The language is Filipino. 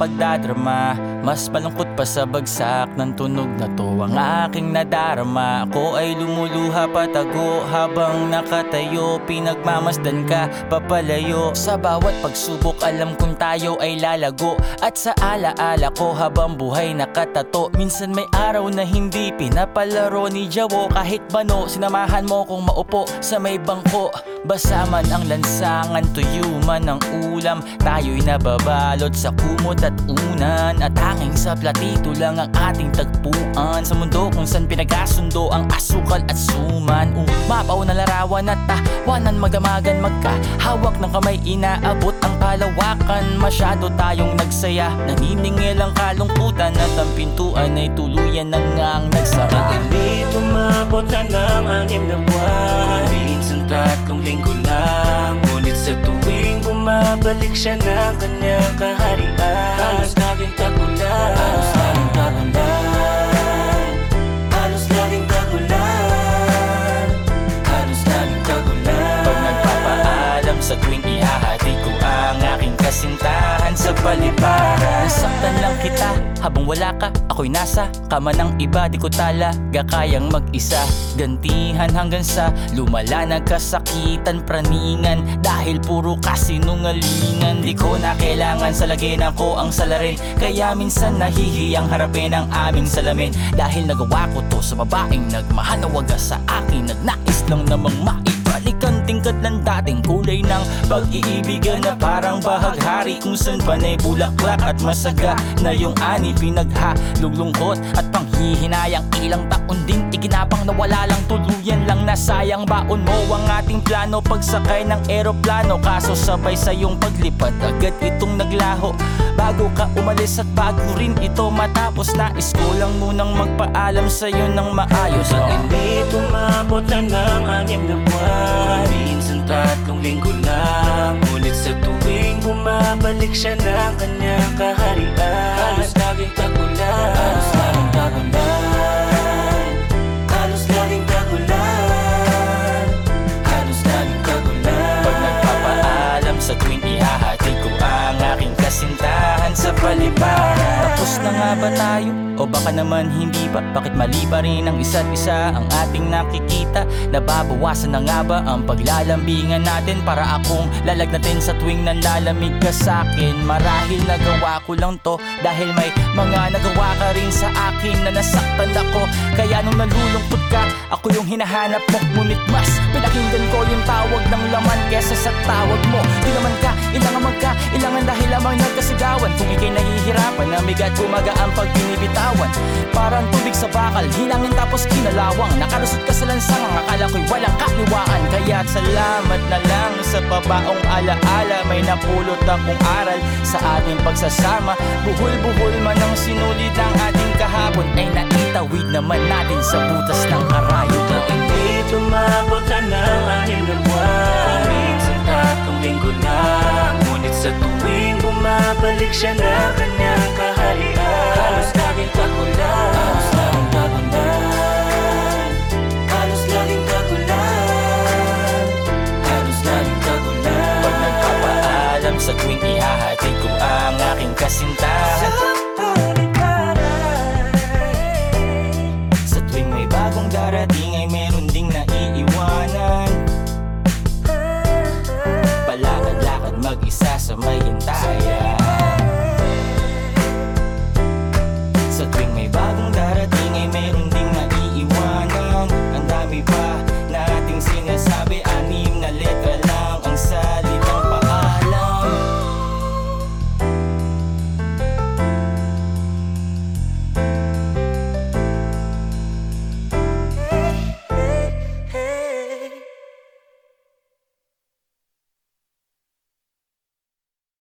pagdadrama Mas malungkot pa sa bagsak ng tunog na to. Ang aking nadarama Ako ay lumuluha patago. Habang nakatayo Pinagmamasdan ka papalayo. Sa bawat pagsubok alam kong tayo ay lalago. At sa alaala ko habang buhay nakatato. Minsan may araw na hindi pinapalaro ni Jawo. Kahit bano sinamahan mo kong maupo sa may bangko. Basa man ang lansangan, tuyo man ang ulam. Tayo'y nababalot sa kumot at unan. At hanging sa platito lang ang ating tagpuan. Sa mundo kung saan pinagkasundo ang asukal at suman. Umapaw na larawan at tawanan magdamagan Magkahawak ng kamay inaabot ang palawakan Masyado tayong nagsaya Naniningil ang kalungkutan At ang pintuan ay tuluyan na ngang nagsara. Init umabot na ng anim na buwan Minsan tatlong linggo bumabalik siya ng kanyang kaharian. Halos laging tagulan Halos laging tagulan Halos laging tagulan Halos laging tagulan Pag nagpapaalam sa tuwing ihahati ko ang aking kasintahan sa paliparan Nasaktan lang kita habang wala ka Ako'y nasa. Kama ng iba Di ko talaga kayang mag-isa. Gantihan hanggang sa lumala Nagkasakitan praningan. Dahil puro kasinungalingan. Di ko na kailangan sa laginan ko ang salarin. Kaya minsan nahihiyang harapin ang aming salamin. Dahil nagawa ko to sa babaeng nagmahal na wagas sa akin. Nagnais lang namang maibalik ang tingkat ng dating ng pag-iibigan na parang bahaghari Kung saan panay bulaklak at masaga na yung ani pinaghalong lungkot at panghihinayang ilang taon ding iginapang na wala lang tuluyan lang nasayang baon mo ang ating plano pagsakay ng eroplano kaso sabay sa iyong paglipad agad itong naglaho. Bago ka umalis at bago rin ito matapos nais ko munang magpaalam sa iyo ng maayos. Ang init umabot na ng bumabalik siya ng kanyang kaharian. Halos laging tagulan Halos laging tagulan Halos laging tagulan Halos laging tagulan Pag nagpapaalam sa tuwing ihahati ko ang aking kasintahan sa Tapos na nga ba tayo? O baka naman hindi pa? Bakit mali pa rin ang isa't isa ang ating nakikita? Nababawasan na nga ba ang paglalambingan natin Para akong lalagnatin sa tuwing nanlalamig ka sa'kin Marahil nagawa ko lang to Dahil may mga nagawa ka rin sa akin na nasaktan ako Kaya nung nalulungkot ka, ako yung hinahanap mo Ngunit mas pinakinggan ko yung tawag ng laman Kesa sa tawag mo Di naman ka, ilangan magka, ilangan dahil lamang nagkasigawan Nahihirapan, namigat kumaga ang pag binibitawan Parang tubig sa bakal, hilangin tapos kinalawang. Nakalusot ka sa lansangang, akala ko'y walang kaliwaan Kaya salamat na lang sa pabaong alaala May napulot akong aral sa ating pagsasama. Buhol-buhol man ang sinulit ng ating kahapon Ay naitawid naman natin sa butas ng arayo. Ang init umabot na ng anim na buwan Minsan tatlong linggo lang Ngunit sa tuwing bumabalik siya ng kanyang kaharian. Halos laging tagulan Halos